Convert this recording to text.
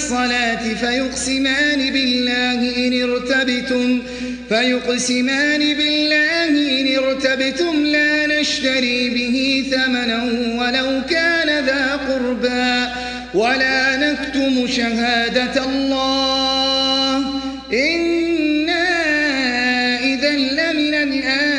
الصلاة فيقسمان بالله إن ارتبتم فيقسمان بالله إن ارتبتم لا نشتري به ثمنا ولو كان ذا قربى ولا نكتم شهادة الله. إنا إذا لمن الآخرين